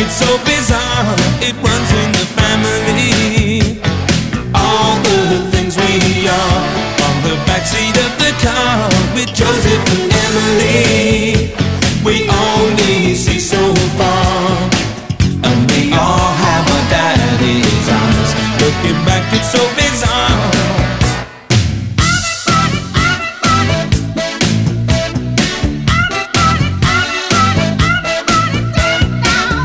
it's so bizarre. It runs in the family. All the things we are on the backseat of the car with Joseph